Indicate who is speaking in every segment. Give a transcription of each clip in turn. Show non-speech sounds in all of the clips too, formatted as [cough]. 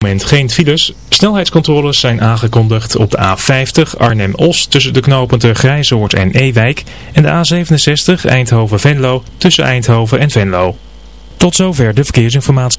Speaker 1: moment geen files. Snelheidscontroles zijn aangekondigd op de A50 Arnhem-Os tussen de knooppunten Grijzoord en Ewijk en de A67 Eindhoven-Venlo tussen Eindhoven en Venlo. Tot zover de verkeersinformatie.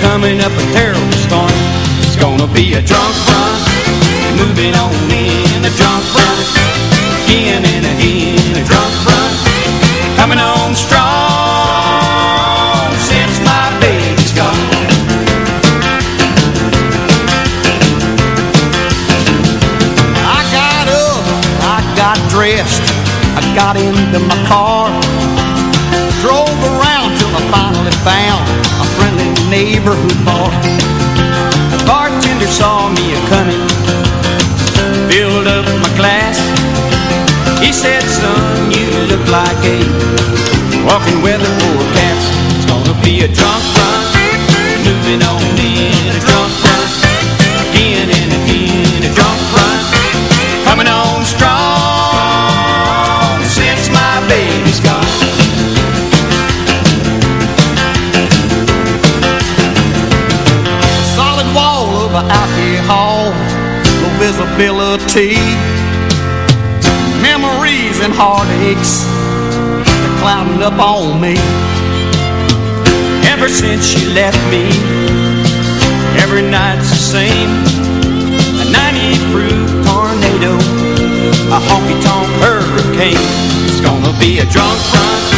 Speaker 2: Coming up a terrible storm. It's gonna be a drunk run, moving on in a drunk run, again and again a drunk run, coming on strong since my baby's gone. I got up, I got dressed, I got into my car, neighborhood bar. The bartender saw me a coming, filled up my glass. He said, son, you look like a walking weather forecast. It's gonna be a drunk run, moving on in a drunk run, visibility. Memories and heartaches are clouding up on me. Ever since she left me, every night's the same. A 90 proof tornado, a honky tonk hurricane. It's gonna be a drunk run,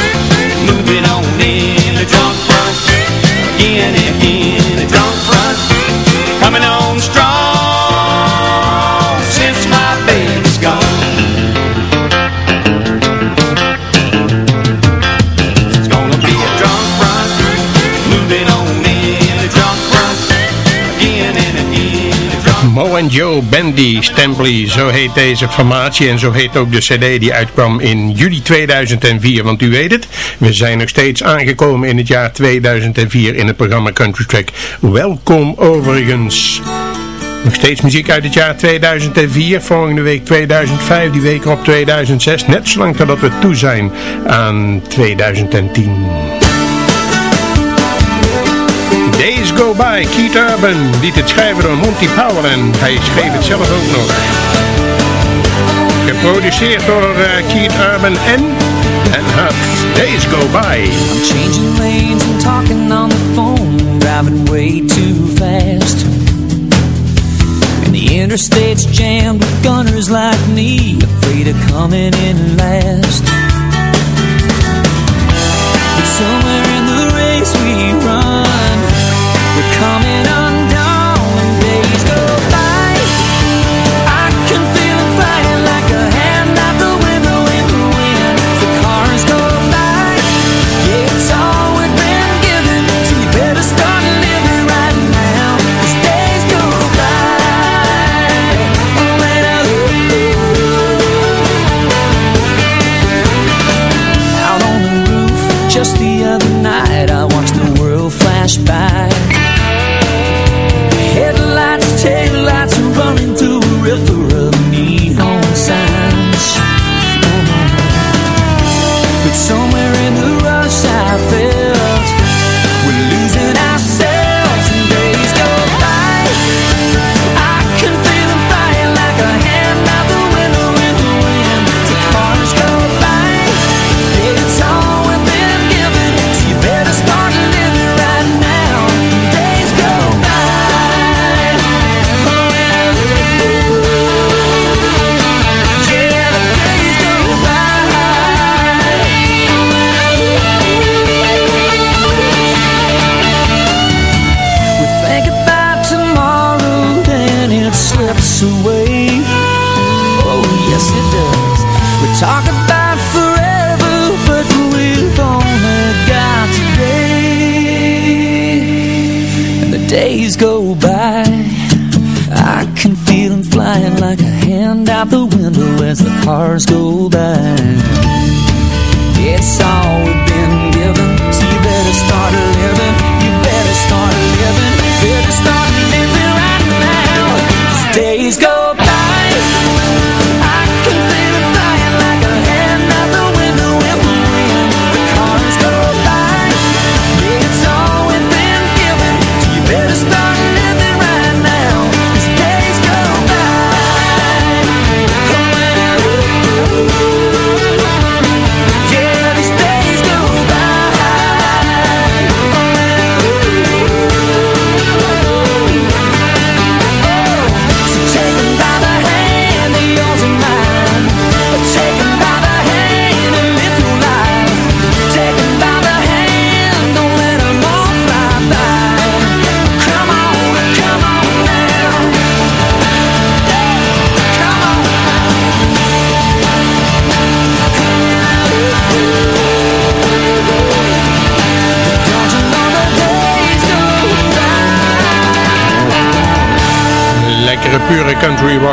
Speaker 3: Joe Bandy Stampley, zo heet deze formatie en zo heet ook de cd die uitkwam in juli 2004. Want u weet het, we zijn nog steeds aangekomen in het jaar 2004 in het programma Country Track. Welkom overigens. Nog steeds muziek uit het jaar 2004, volgende week 2005, die week op 2006. Net zolang totdat we toe zijn aan 2010. Days Go By, Keith Urban, liet het schrijven door Monty Powell en hij schreef het zelf ook nog. Geproduceerd door uh, Keith Urban en en Huff. Days Go By.
Speaker 4: I'm changing lanes and talking on the phone, driving way too fast. And the interstate's jammed with gunners like me, afraid of coming in last.
Speaker 5: days
Speaker 4: coming up.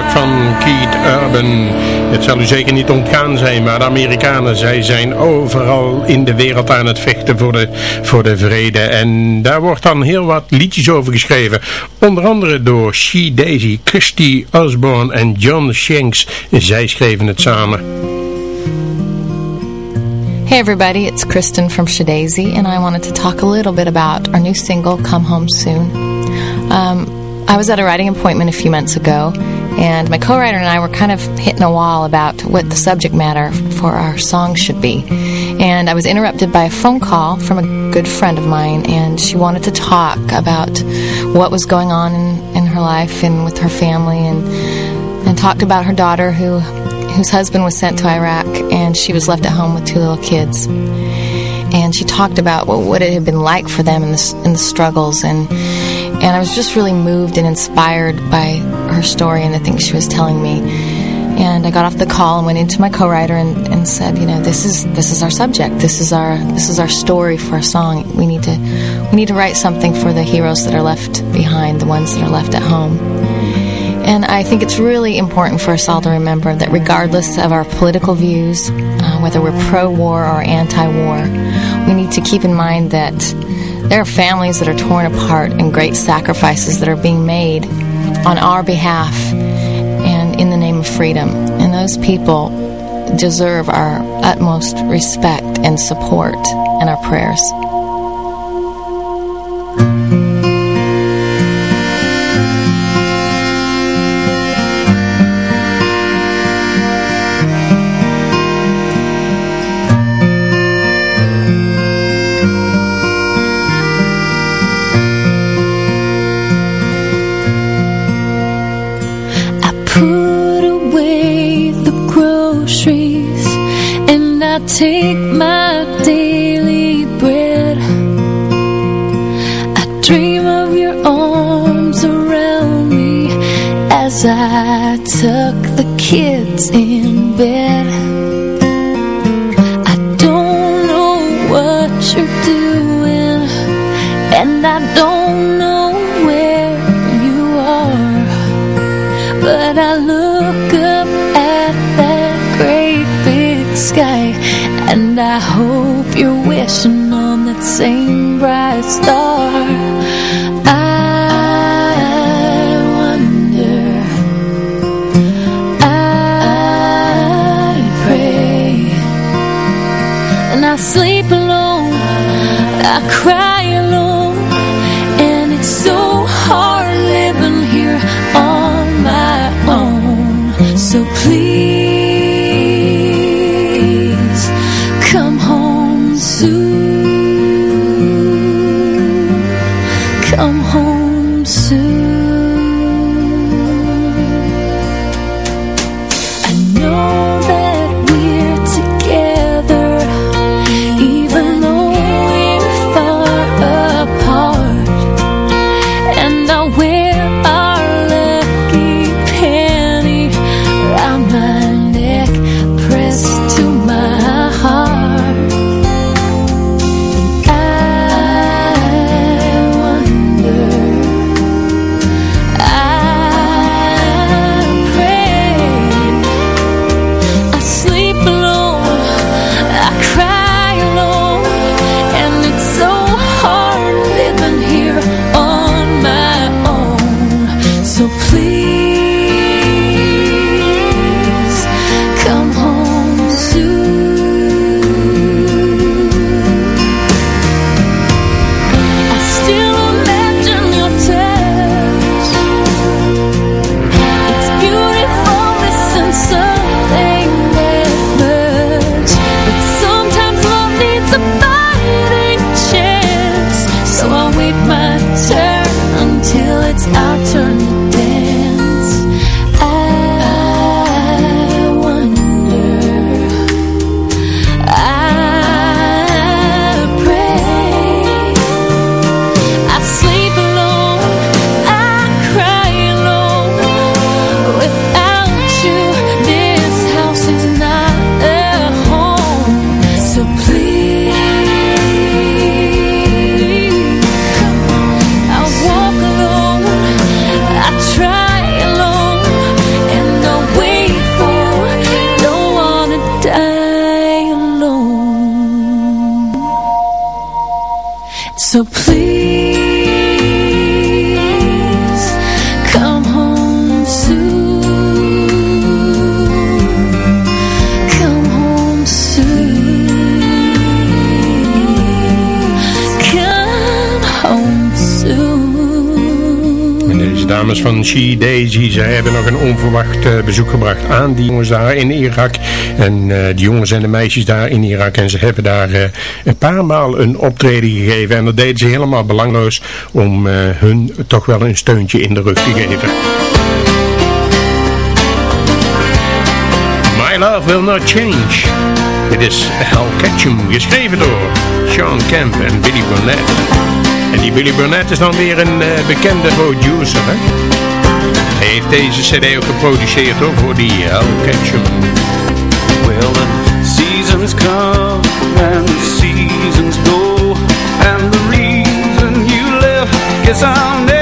Speaker 4: Van Keith Urban. Het zal u zeker niet ontgaan zijn, maar de Amerikanen, zij zijn overal in de wereld aan het vechten voor de, voor de vrede. En daar wordt dan heel wat liedjes over geschreven. Onder andere door She Daisy, Christy Osborne en John Shanks. Zij schreven het samen.
Speaker 6: Hey everybody, it's Kristen from Shadazy and I wanted to talk a little bit about our new single, Come Home Soon. Um, I was at a writing appointment a few months ago, and my co-writer and I were kind of hitting a wall about what the subject matter for our song should be. And I was interrupted by a phone call from a good friend of mine, and she wanted to talk about what was going on in, in her life and with her family, and and talked about her daughter who whose husband was sent to Iraq, and she was left at home with two little kids. And she talked about what, it had been like for them in the, in the struggles and and I was just really moved and inspired by her story and the things she was telling me. And I got off the call and went into my co-writer and, and said, you know, this is this is our subject. This is our this is our story for a song. We need to we need to write something for the heroes that are left behind, the ones that are left at home. And I think it's really important for us all to remember that regardless of our political views, uh, whether we're pro-war or anti-war, we need to keep in mind that there are families that are torn apart and great sacrifices that are being made on our behalf and in the name of freedom. And those people deserve our utmost respect and support and our prayers.
Speaker 7: Take my daily bread. I dream of your arms around me As I tuck the kids in bed on that same bright star
Speaker 3: van She Daisy, zij hebben nog een onverwacht eh, bezoek gebracht aan die jongens daar in Irak. En uh, die jongens en de meisjes daar in Irak. En ze hebben daar uh, een paar maal een optreden gegeven. En dat deden ze helemaal belangloos om hun toch wel een steuntje in de rug te geven. My Love Will Not Change. Dit is Hell Ketchum, geschreven door Sean Kemp en Billy Burnett. En die Billy Burnett is dan weer een uh, bekende producer, hè? Hij heeft deze cd ook geproduceerd hoor, voor die Hell Ketchum.
Speaker 2: Well, the seasons come and the seasons go And the reason you left, guess I'll never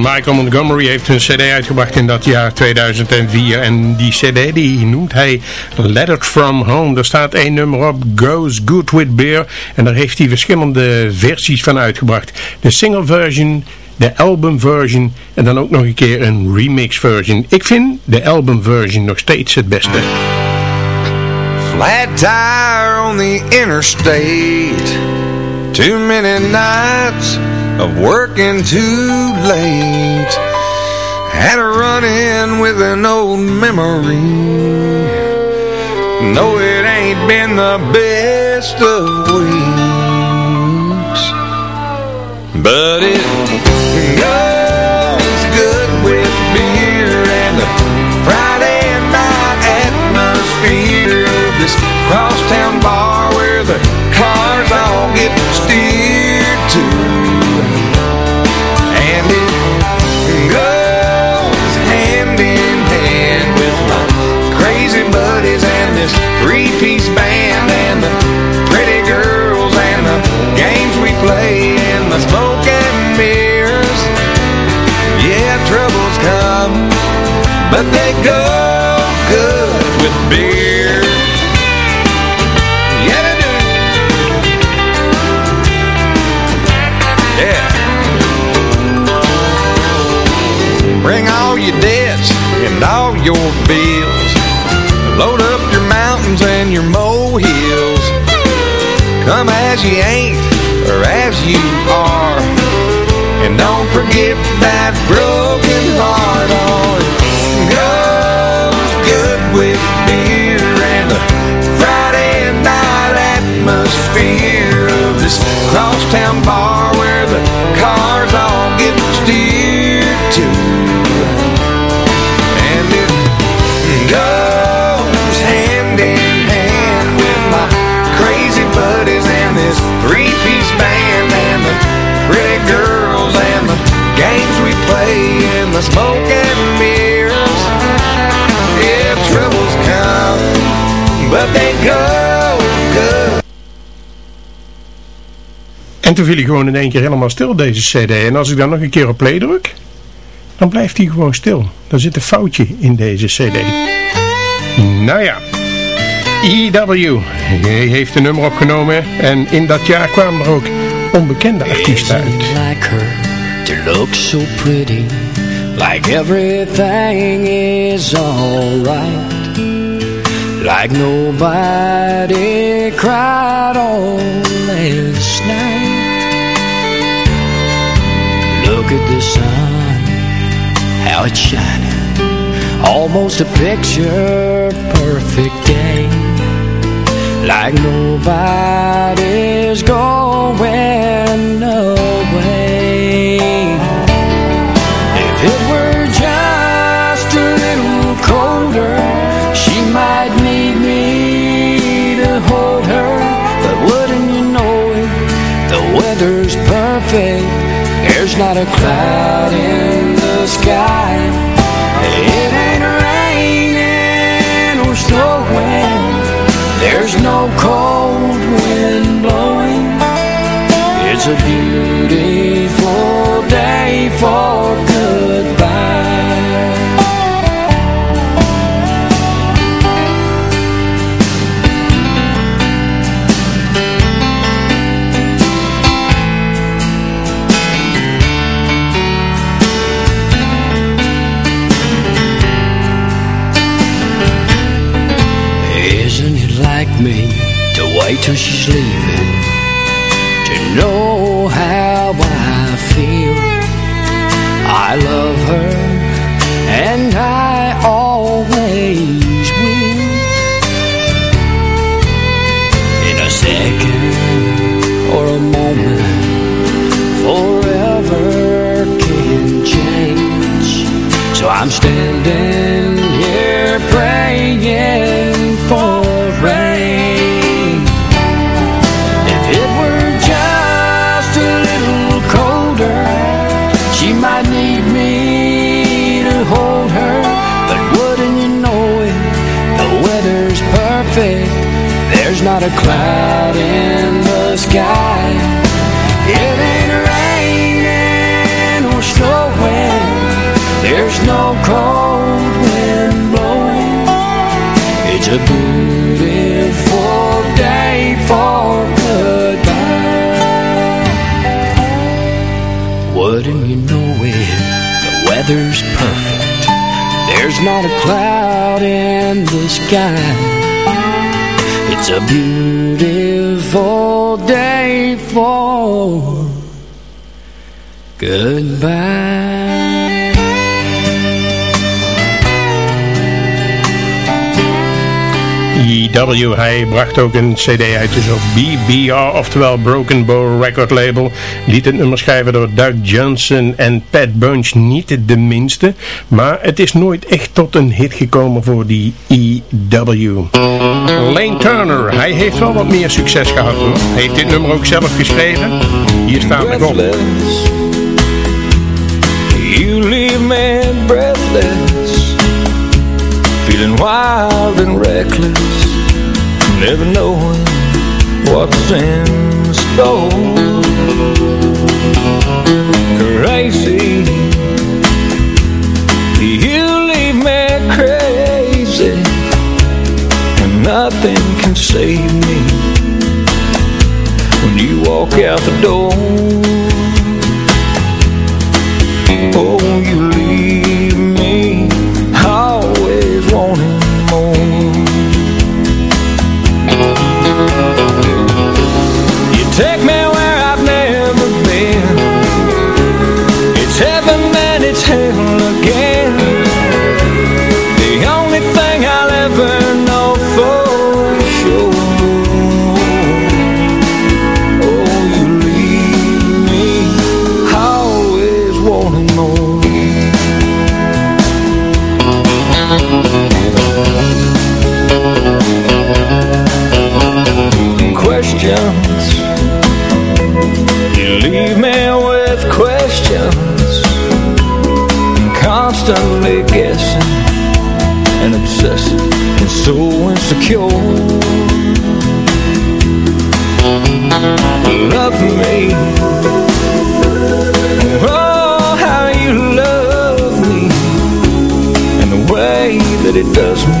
Speaker 3: Michael Montgomery heeft een cd uitgebracht in dat jaar 2004 en die cd die noemt hij Letters From Home. Er staat één nummer op, Goes Good With Beer en daar heeft hij verschillende versies van uitgebracht. De single version, de album version en dan ook nog een keer een remix version. Ik vind de album version nog steeds het beste.
Speaker 8: Flat tire on the interstate Too many nights of working too late Had a run-in with an old memory. No, it ain't been the best of weeks But it goes this three-piece band and the pretty girls and the games we play and the smoke and mirrors. Yeah, troubles come, but they go good with beer. Yeah, they do. Yeah. Bring all your debts and all your bills Load up your mountains and your molehills. Come as you ain't or as you are. And don't forget that broken heart. It goes good with beer and the Friday night atmosphere the smoke and mirrors. Yeah, troubles come, but they go good.
Speaker 3: En toen viel hij gewoon in één keer helemaal stil, deze cd. En als ik dan nog een keer op play druk, dan blijft hij gewoon stil. Dan zit een foutje in deze cd. Nou ja, EW hij heeft een nummer opgenomen. En in dat jaar kwamen er ook onbekende artiesten uit.
Speaker 4: Like everything is alright. Like nobody cried all last night. Look at the sun, how it's shining. Almost a picture perfect day. Like nobody's going away perfect There's not a cloud in the sky. It ain't raining or snowing. There's no cold wind blowing. It's a beautiful sky It's a beautiful day for goodbye
Speaker 3: EW, hij bracht ook een cd uit dus op BBR, oftewel Broken Bow Record Label. Liet het nummer schrijven door Doug Johnson en Pat Bunch, niet de minste. Maar het is nooit echt tot een hit gekomen voor die EW. Lane Turner, hij heeft wel wat meer succes gehad hoor. Heeft dit nummer ook zelf geschreven? Hier staat het op.
Speaker 4: You leave me breathless Feeling wild and reckless never knowing what's in store. Crazy, you leave me crazy, and
Speaker 9: nothing can save me when you walk out the door. Oh, you leave questions Constantly guessing And obsessing And so insecure. Love me. Oh, how you love me And the way that it does me.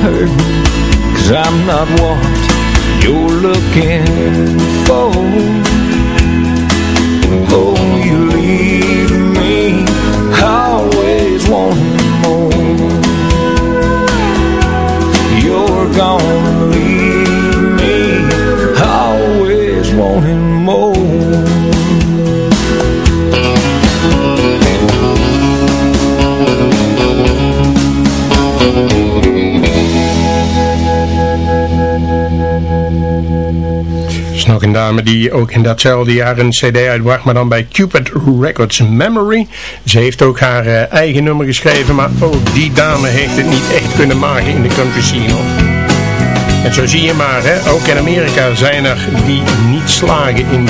Speaker 9: hurt Cause I'm not what you're looking for.
Speaker 10: een dame die ook in datzelfde jaar een cd uitbracht, maar dan bij Cupid Records Memory. Ze heeft ook haar eh, eigen nummer geschreven, maar ook die dame heeft het niet echt kunnen maken in de country scene. En zo zie je maar, hè, ook in Amerika zijn er die niet slagen in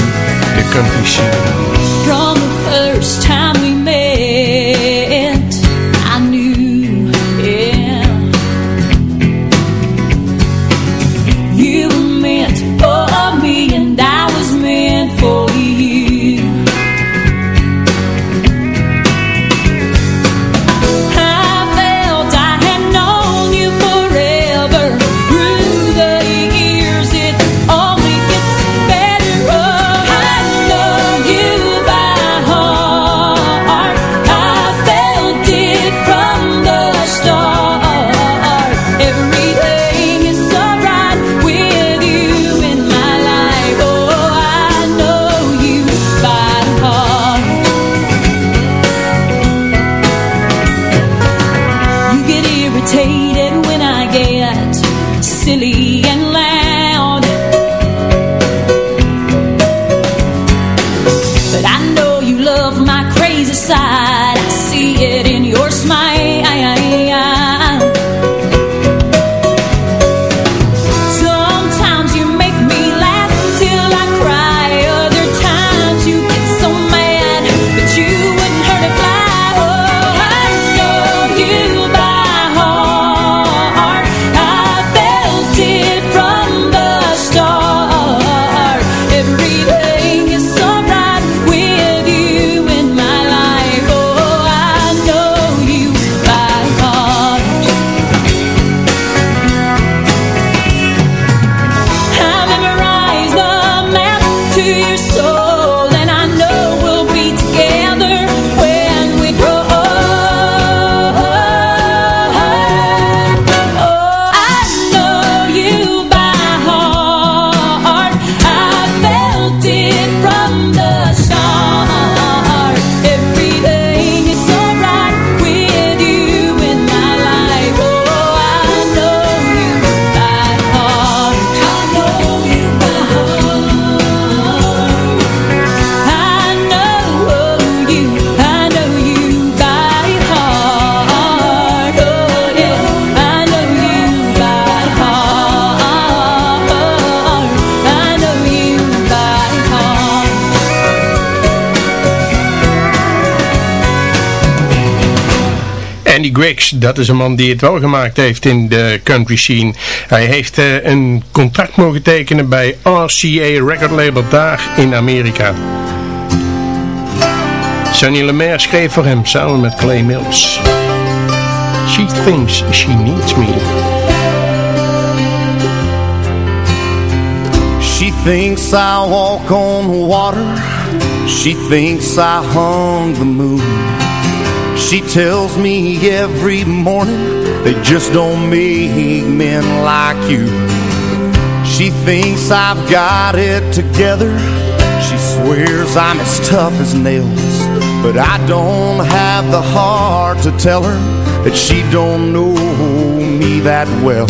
Speaker 10: de country scene.
Speaker 3: Dat is een man die het wel gemaakt heeft in de country scene. Hij heeft uh, een contract mogen tekenen bij RCA Record Label daar in Amerika. Sonny Lemaire schreef voor hem samen met Clay Mills. She thinks she needs me.
Speaker 11: She thinks I walk on water. She thinks I hung the moon. She tells me every morning they just don't make men like you. She thinks I've got it together. She swears I'm as tough as nails. But I don't have the heart to tell her that she don't know me that well.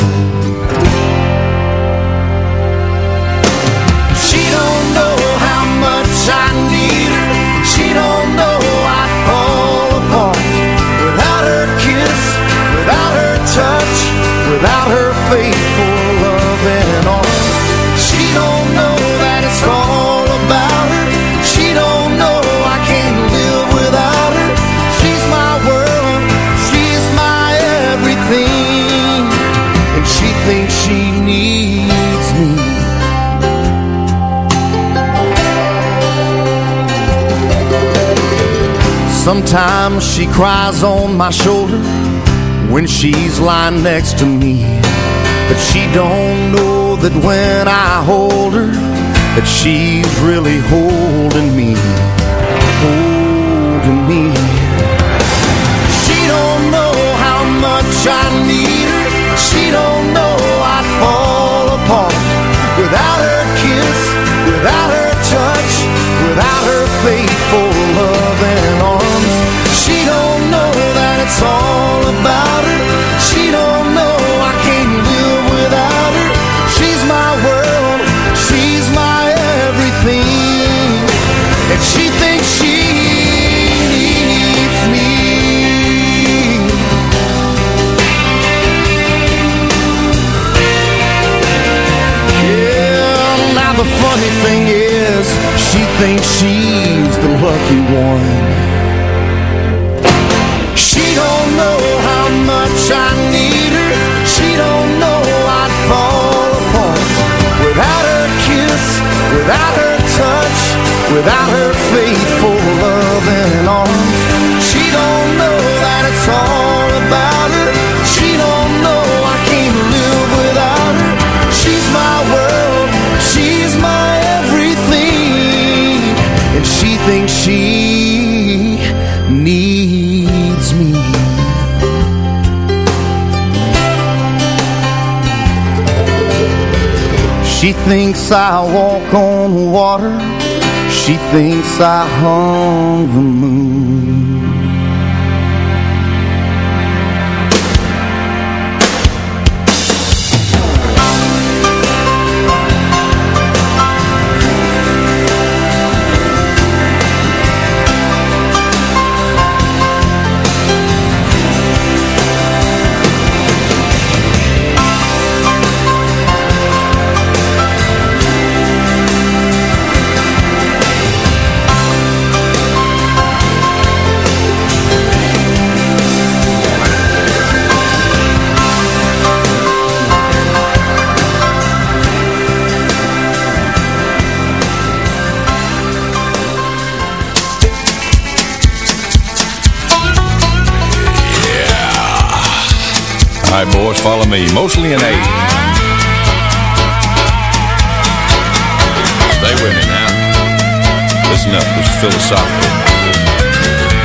Speaker 11: Sometimes she cries on my shoulder when she's lying next to me. But she don't know that when I hold her, that she's really holding me, holding me. She don't know how much I need thinks she's the lucky one. She don't know how much I need her. She don't know I'd fall apart without her kiss, without her touch, without her faithful love and arms. Thinks I walk on water. She thinks I hung the moon.
Speaker 12: Right, boys, follow me. Mostly an eight. Stay with me now. Listen up, this is philosophical.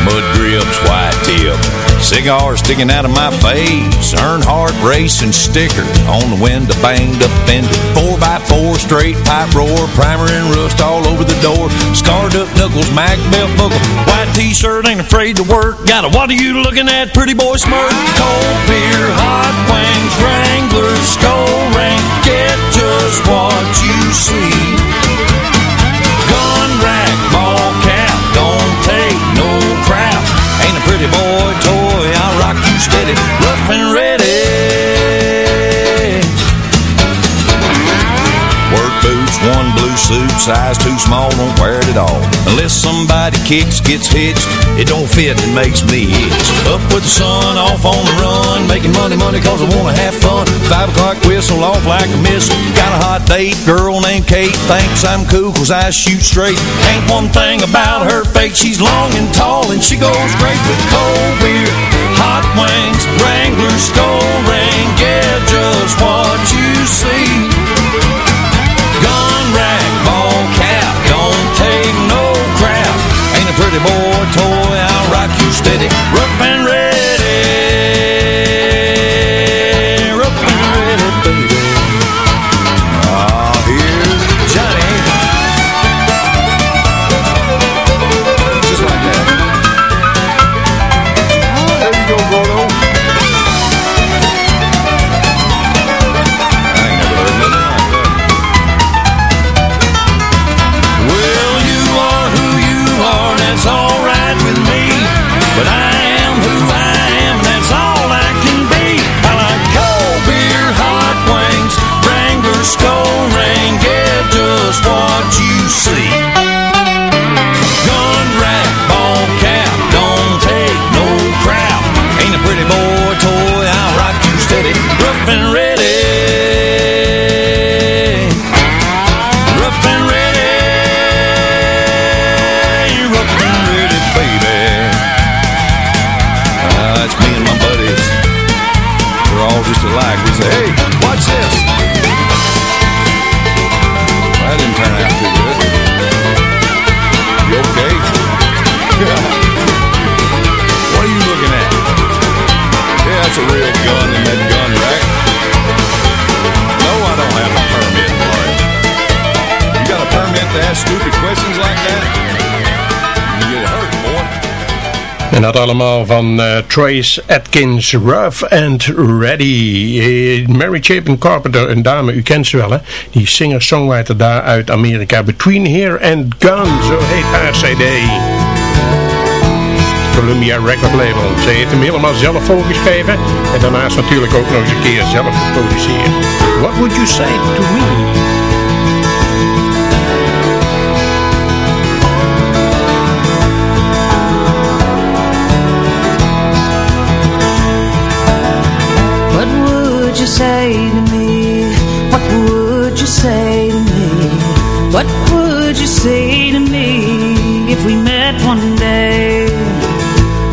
Speaker 12: Mud grips, white tip. Cigar sticking out of my face. Earnhardt racing sticker on the window, banged up fender. Four by four, straight pipe roar. Primer and rust all over the door. Scarred up knuckles, Mac belt buckle. White t-shirt, ain't afraid to work. Got a what are you looking at, pretty boy smirk? Cold beer, hot wings, Wrangler, skull ring. Get just what you see. You size too small, don't wear it at all. Unless somebody kicks, gets hitched, it don't fit and makes me itch. Up with the sun, off on the run, making money, money cause I wanna have fun. Five o'clock whistle off like a missile. Got a hot date, girl named Kate, thinks I'm cool cause I shoot straight. Ain't one thing about her fake, she's long and tall and she goes great with cold beer, hot wings, Wrangler's gold ring, yeah, just what you see. immortal All just alike. We say, hey, watch this. Well, that didn't turn out too good. You okay? [laughs] what are you looking at? Yeah, that's a real gun in that gun rack. No, I don't have a permit for it. You got a permit to ask stupid questions like that?
Speaker 3: En dat allemaal van eh, Trace Atkins, Rough and Ready. Eh, Mary Chapin Carpenter, een dame, u kent ze wel hè. Die singer-songwriter daar uit Amerika. Between Here and Gun, zo heet haar. Columbia Record Label. Ze heeft hem helemaal zelf volgeschreven. En daarnaast natuurlijk ook nog eens een keer zelf geproduceerd. What would you say to me?
Speaker 4: What would you say to me if we met one day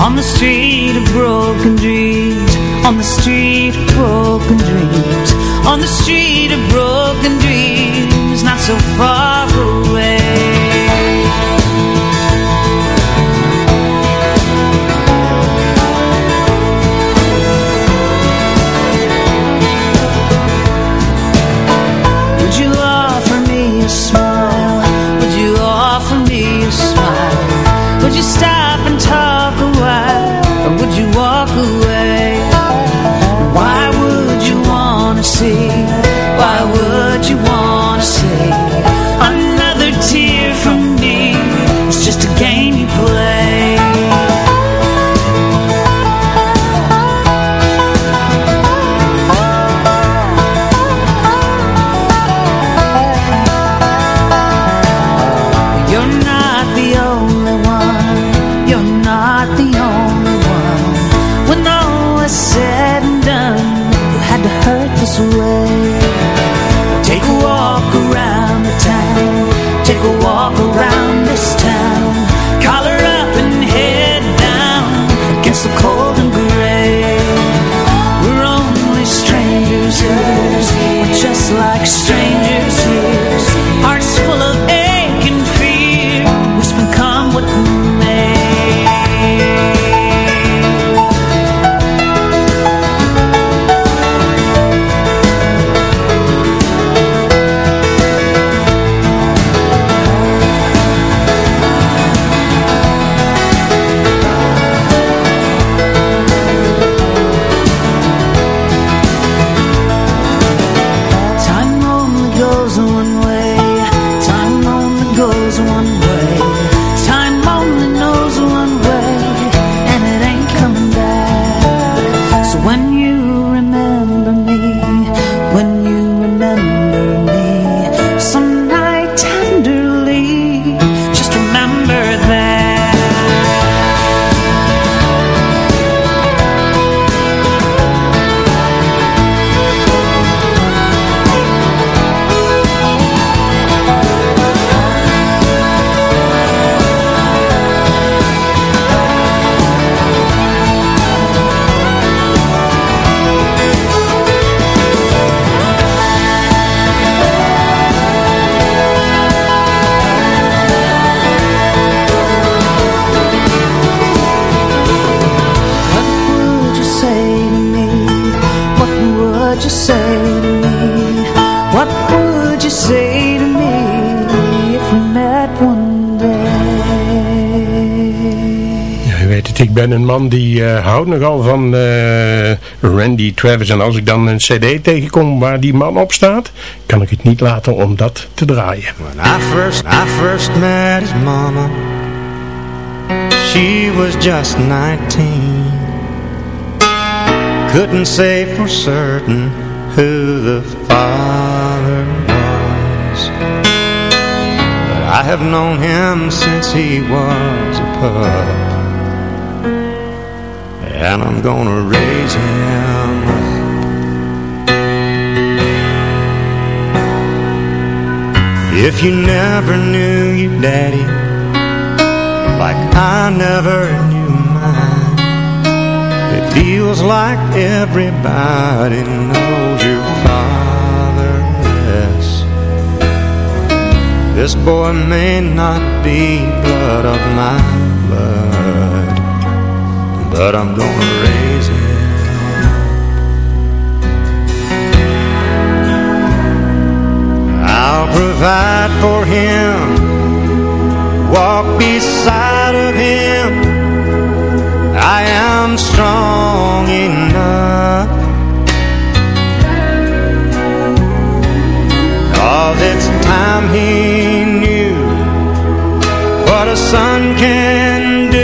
Speaker 4: on the street of broken dreams? On the street of broken dreams. On the street of broken dreams, not so far away.
Speaker 3: Ben een man die uh, houdt nogal van uh, Randy Travis. En als ik dan een cd tegenkom waar die man op staat, kan ik het niet laten om dat te draaien.
Speaker 8: When I first, I first met his mama She was just 19 Couldn't say for certain who the father was But I have known him since he was a pup and I'm gonna raise him. If you never knew your daddy Like I never knew mine It feels like everybody knows your father, yes This boy may not be blood of my blood but I'm gonna raise him. I'll provide for him, walk beside of him. I am strong enough. Cause it's time he knew what a son can do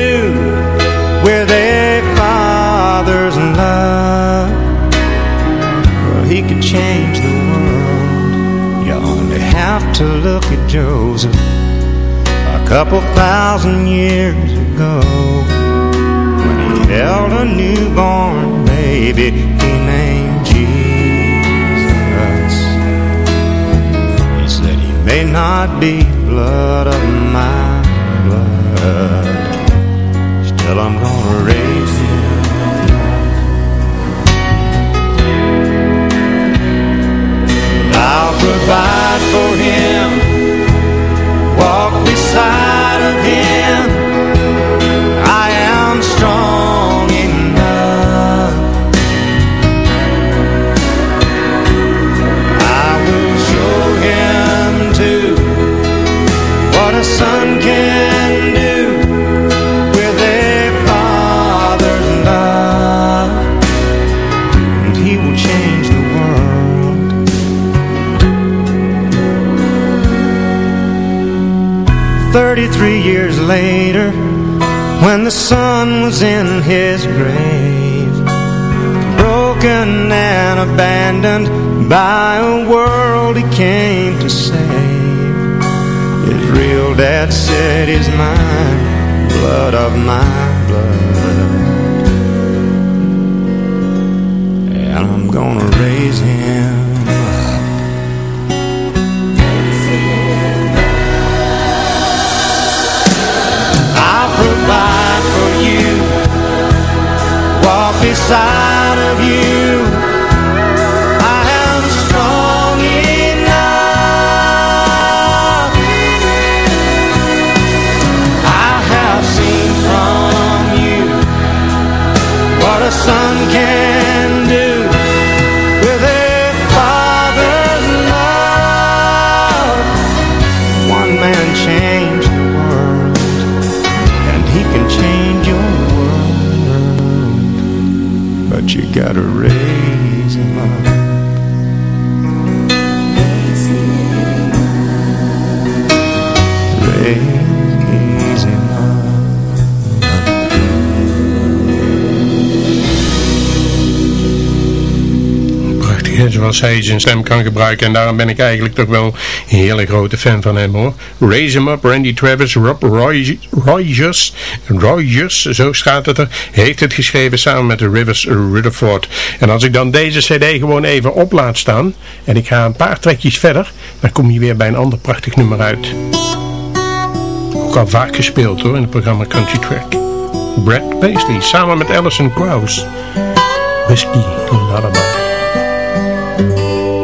Speaker 8: Joseph a couple thousand years ago. When he held a newborn baby he named Jesus. He said he may not be blood of my blood. Still I'm gonna raise of him when the sun was in his grave, broken and abandoned by a world he came to save. His real dad said, Is mine, blood of my blood. And I'm gonna
Speaker 3: pensar. Zoals hij zijn stem kan gebruiken. En daarom ben ik eigenlijk toch wel een hele grote fan van hem hoor. Raise Him Up, Randy Travis, Rob Rogers, Rogers, zo staat het er, heeft het geschreven samen met de Rivers Rutherford. En als ik dan deze cd gewoon even op laat staan en ik ga een paar trekjes verder, dan kom je weer bij een ander prachtig nummer uit. Ook al vaak gespeeld hoor in het programma Country Track. Brad Paisley samen met Alison Krauss. Whiskey Lullaby.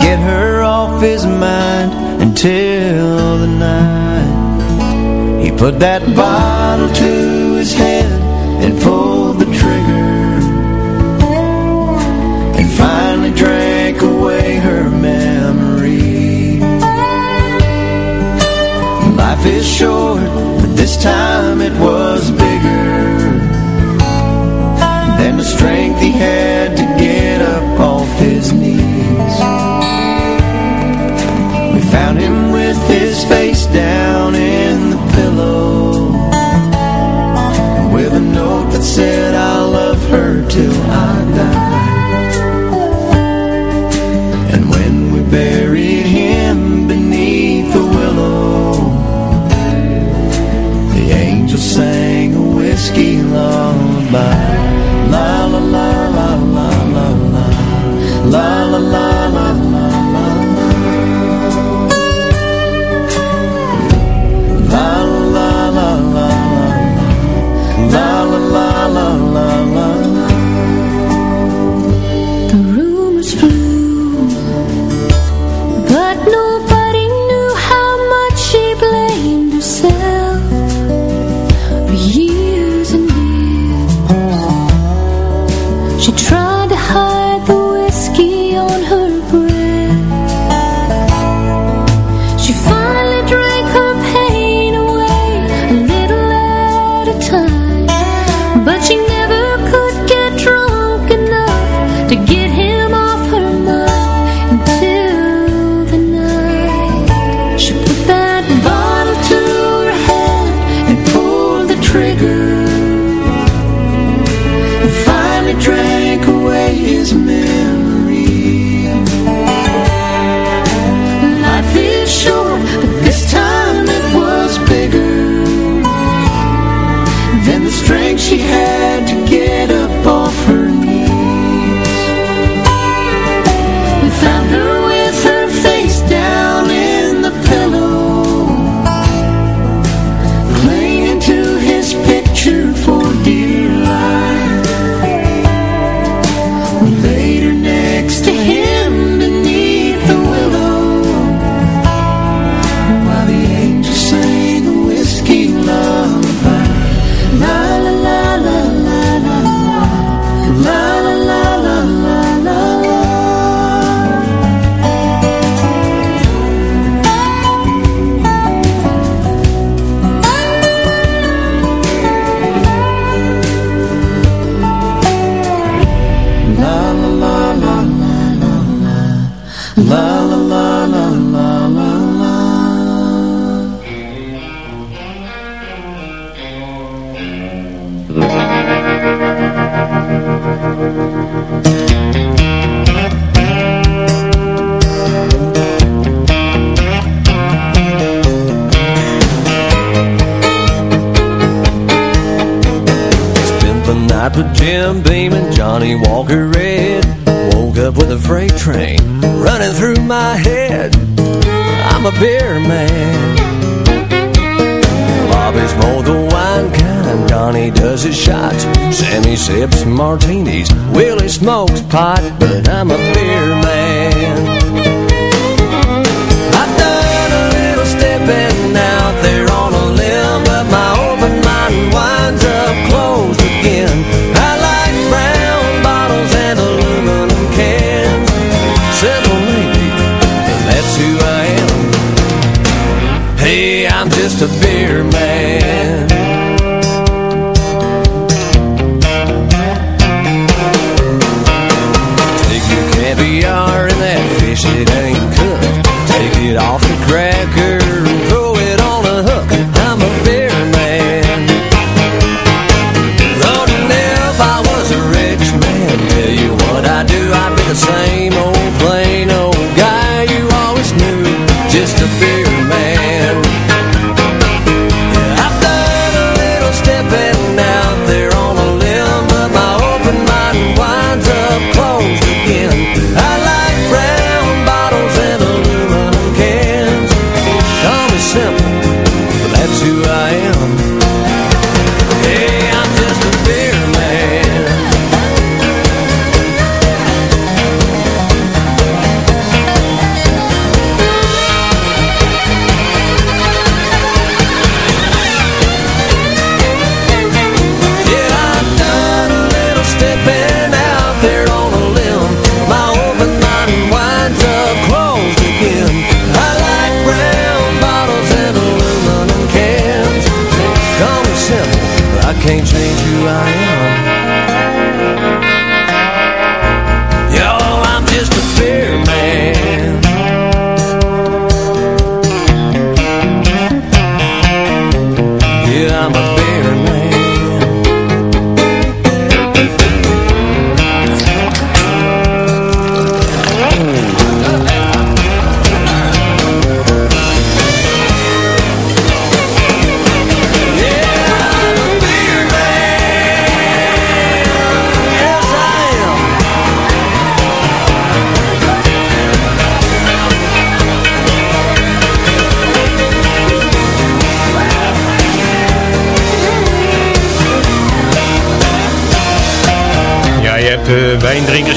Speaker 4: get her off his mind until the night. He put that bottle to his head and pulled the trigger. And finally drank away her memory. Life is short, but this time it was bigger Than the strength he had.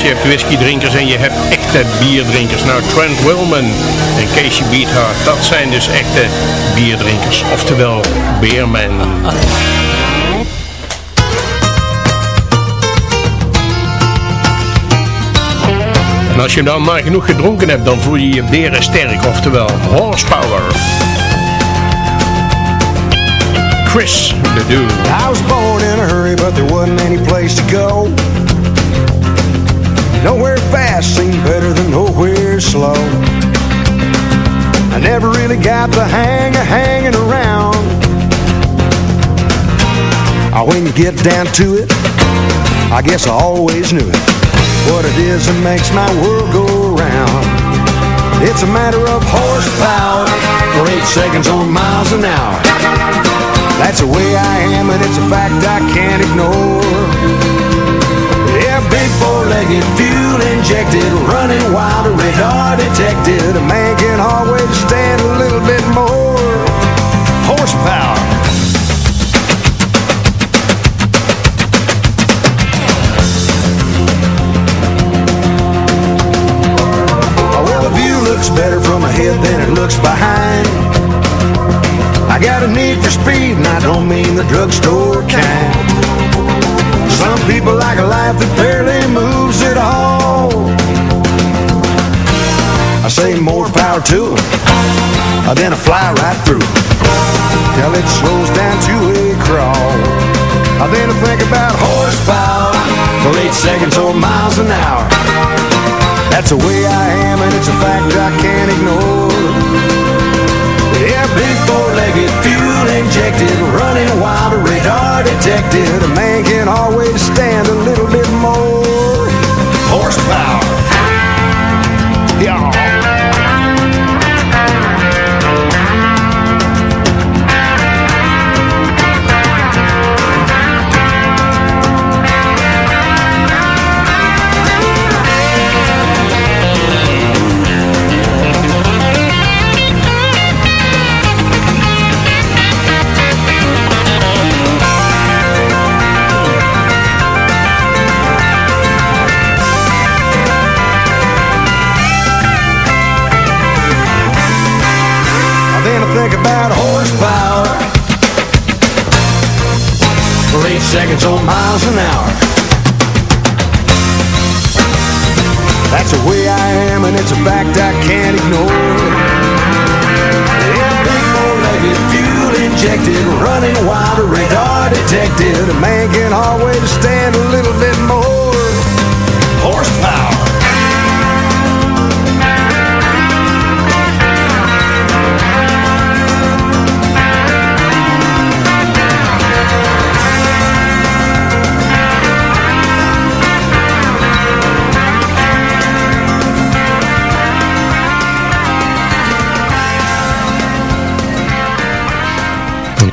Speaker 3: Je hebt whiskydrinkers en je hebt echte bierdrinkers. Nou, Trent Wilman en Casey Beathard, dat zijn dus echte bierdrinkers. Oftewel, beermen. En als je dan maar genoeg gedronken hebt, dan voel je je beren sterk. Oftewel, horsepower. Chris de Dude.
Speaker 13: I was born in a hurry, but there wasn't any place to go. Nowhere fast seemed better than nowhere slow. I never really got the hang of hanging around. Oh, when you get down to it, I guess I always knew it. What it is that makes my world go round. It's a matter of horsepower, or eight seconds or miles an hour. That's the way I am, and it's a fact I can't ignore. Four-legged, fuel injected, running wild, radar detected. A man can always stand a little bit more horsepower. Well, the view looks better from ahead than it looks behind. I got a need for speed, and I don't mean the drugstore kind. Some people like a life that barely moves at all. I say more power to them, then I fly right through till it slows down to a crawl. I then think about horsepower for eight seconds or miles an hour. That's the way I am, and it's a fact I can't ignore. Yeah, big four-legged, fuel injected, running wild, radar detected. A man can always stand a little bit more horsepower. Yeah. Seconds or miles an hour. That's the way I am, and it's a fact I can't ignore. Yeah, big four-legged, fuel injected, running wild, radar detected. A man can always stand a little bit more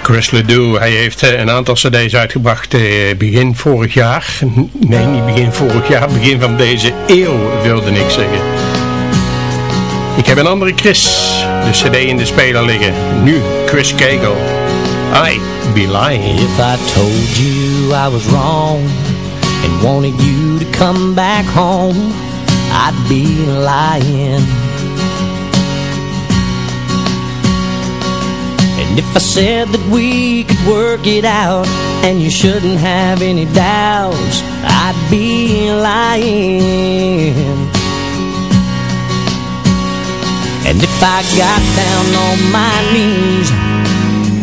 Speaker 3: Chris Ledoux, hij heeft eh, een aantal cd's uitgebracht eh, begin vorig jaar. Nee, niet begin vorig jaar, begin van deze eeuw wilde ik zeggen. Ik heb een andere Chris, de cd in de speler liggen. Nu Chris Cagle. I be lying.
Speaker 4: If I told you I was wrong and wanted you to come back home, I'd be lying. And if I said that we could work it out and you shouldn't have any doubts, I'd be lying. And if I got down on my knees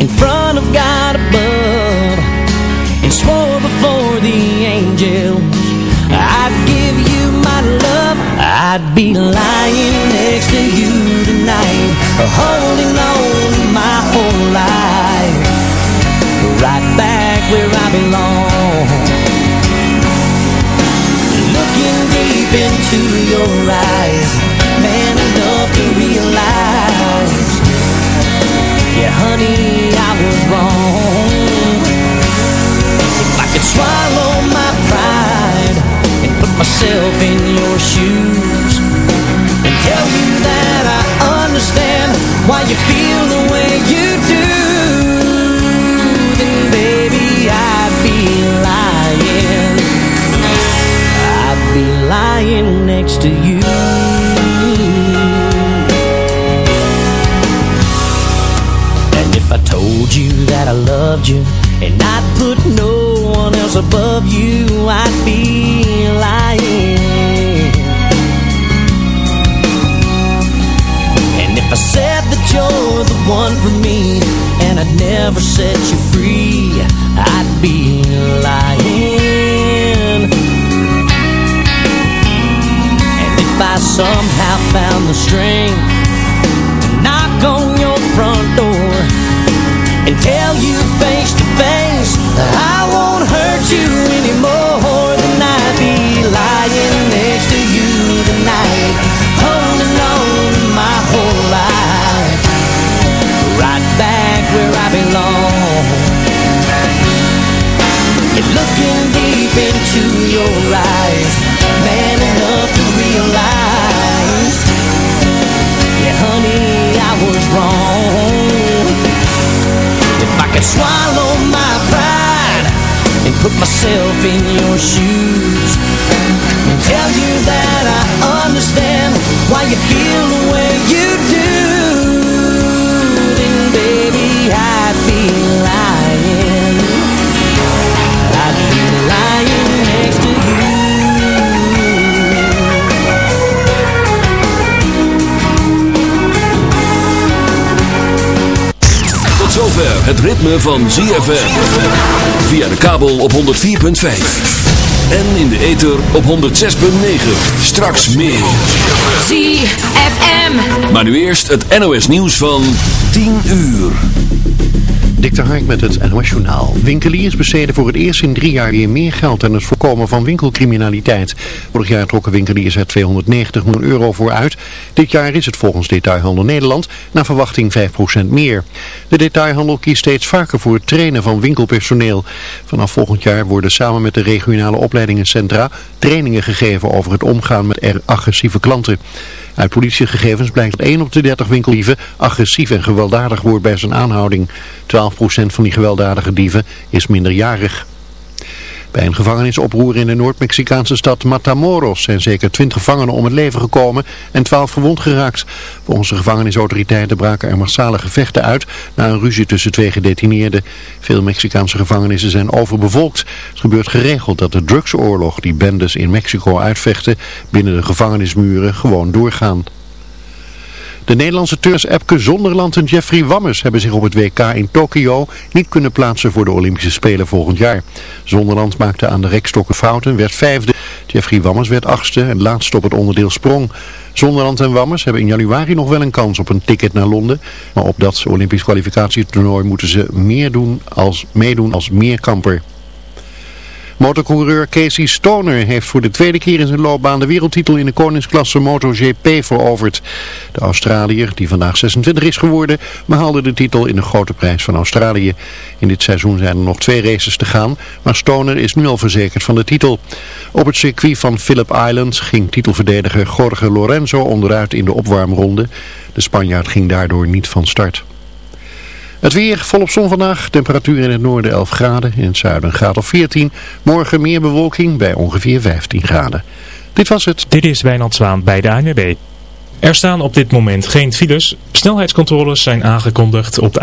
Speaker 4: in front of God above and swore before the angels. I'd give you my love. I'd be lying next to you tonight, holding on my whole life, right back where I belong. Looking deep into your eyes, man enough to realize, yeah, honey, I was wrong. If I could swallow my pride and put myself in your shoes why you feel the way you do, then baby I'd be lying. I'd be lying next to you. And if I told you that I loved you and I'd put no one else above you, I'd be lying. And if I said one for me and I'd never set you free, I'd be lying. And if I somehow found the strength to knock on your front door and tell you face to face that I looking deep into your eyes, man enough to realize, yeah, honey, I was wrong. If I could swallow my pride and put myself in your shoes and tell you that I understand why you feel the way you do, then baby I'd be lying.
Speaker 14: Zover het ritme van ZFM. Via de kabel op 104.5. En in de ether op 106.9. Straks meer.
Speaker 10: ZFM.
Speaker 14: Maar nu eerst het NOS nieuws van 10 uur.
Speaker 15: Dik de Hark met het NOS Journaal. Winkeliers besteden voor het eerst in drie jaar weer meer geld aan het voorkomen van winkelcriminaliteit. Vorig jaar trokken winkeliers er 290 miljoen euro voor uit. Dit jaar is het volgens Detailhandel Nederland naar verwachting 5% meer. De detailhandel kiest steeds vaker voor het trainen van winkelpersoneel. Vanaf volgend jaar worden samen met de regionale opleidingencentra trainingen gegeven over het omgaan met agressieve klanten. Uit politiegegevens blijkt dat 1 op de 30 winkeldieven agressief en gewelddadig wordt bij zijn aanhouding. 12% van die gewelddadige dieven is minderjarig. Bij een gevangenisoproer in de Noord-Mexicaanse stad Matamoros zijn zeker 20 gevangenen om het leven gekomen en 12 gewond geraakt. Volgens de gevangenisautoriteiten braken er massale gevechten uit na een ruzie tussen twee gedetineerden. Veel Mexicaanse gevangenissen zijn overbevolkt. Het gebeurt geregeld dat de drugsoorlog die bendes in Mexico uitvechten binnen de gevangenismuren gewoon doorgaan. De Nederlandse turners Epke Zonderland en Jeffrey Wammes hebben zich op het WK in Tokio niet kunnen plaatsen voor de Olympische Spelen volgend jaar. Zonderland maakte aan de rekstokken fouten, werd vijfde. Jeffrey Wammes werd achtste en laatste op het onderdeel sprong. Zonderland en Wammes hebben in januari nog wel een kans op een ticket naar Londen. Maar op dat Olympisch kwalificatietoernooi moeten ze meer doen als, meedoen als meerkamper. Motorcoureur Casey Stoner heeft voor de tweede keer in zijn loopbaan de wereldtitel in de koningsklasse MotoGP veroverd. De Australiër, die vandaag 26 is geworden, behaalde de titel in de grote prijs van Australië. In dit seizoen zijn er nog twee races te gaan, maar Stoner is nu al verzekerd van de titel. Op het circuit van Phillip Island ging titelverdediger Jorge Lorenzo onderuit in de opwarmronde. De Spanjaard ging daardoor niet van start. Het weer volop zon vandaag. Temperatuur in het noorden 11 graden. In het zuiden een graad of 14. Morgen meer bewolking bij ongeveer 15 graden. Dit was het.
Speaker 1: Dit is Wijnand Zwaan bij de ANWB. Er staan op dit moment geen files. Snelheidscontroles zijn aangekondigd op de